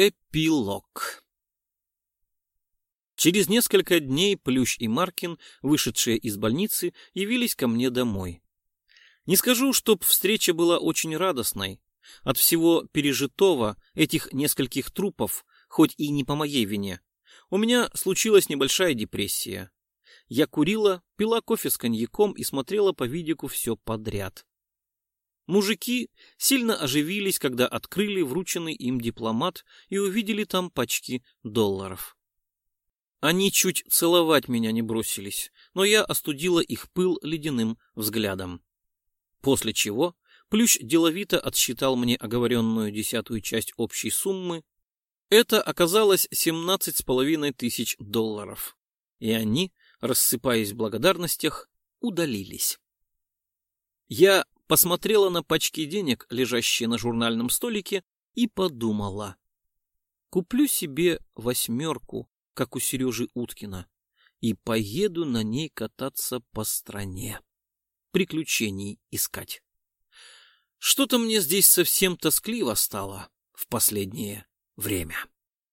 Эпилог Через несколько дней Плющ и Маркин, вышедшие из больницы, явились ко мне домой. Не скажу, чтоб встреча была очень радостной. От всего пережитого, этих нескольких трупов, хоть и не по моей вине, у меня случилась небольшая депрессия. Я курила, пила кофе с коньяком и смотрела по видику все подряд. Мужики сильно оживились, когда открыли врученный им дипломат и увидели там пачки долларов. Они чуть целовать меня не бросились, но я остудила их пыл ледяным взглядом. После чего Плющ деловито отсчитал мне оговоренную десятую часть общей суммы. Это оказалось семнадцать с половиной тысяч долларов. И они, рассыпаясь в благодарностях, удалились. Я посмотрела на пачки денег, лежащие на журнальном столике, и подумала. Куплю себе восьмерку как у Сережи Уткина, и поеду на ней кататься по стране, приключений искать. Что-то мне здесь совсем тоскливо стало в последнее время.